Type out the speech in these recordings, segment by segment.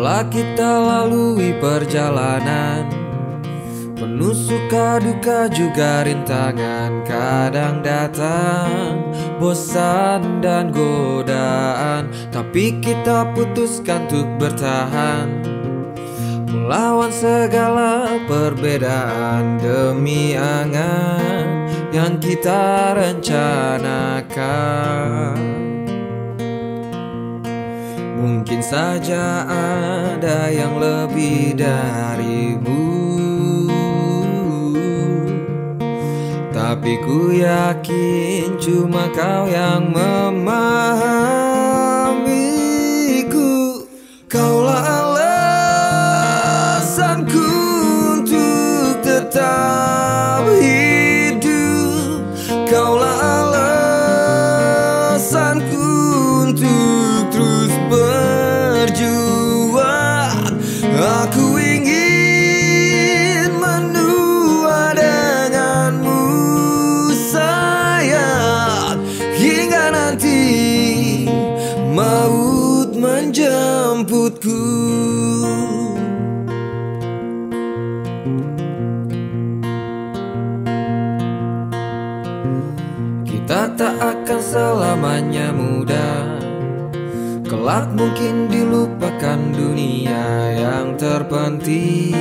Telah kita lalui perjalanan Penuh suka duka juga rintangan Kadang datang bosan dan godaan. Tapi kita putuskan untuk bertahan Melawan segala perbedaan Demi angan yang kita rencanakan Mungkin saja ada yang lebih darimu. Tapi ku yakin cuma kau yang memahamiku menjemputku. Kita tak akan selamanya muda Kelak mungkin dilupakan dunia yang terpenting.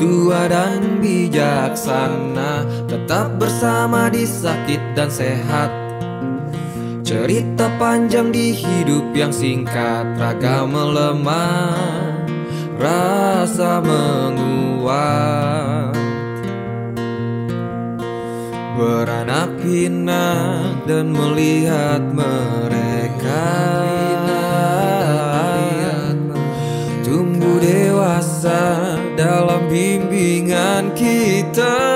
Dua dan bijaksana Tetap bersama di sakit dan sehat Cerita panjang di hidup yang singkat Ragam melemah Rasa menguat. Beranak pinak dan melihat mereka. Tumbuh dewasa dalam bimbingan kita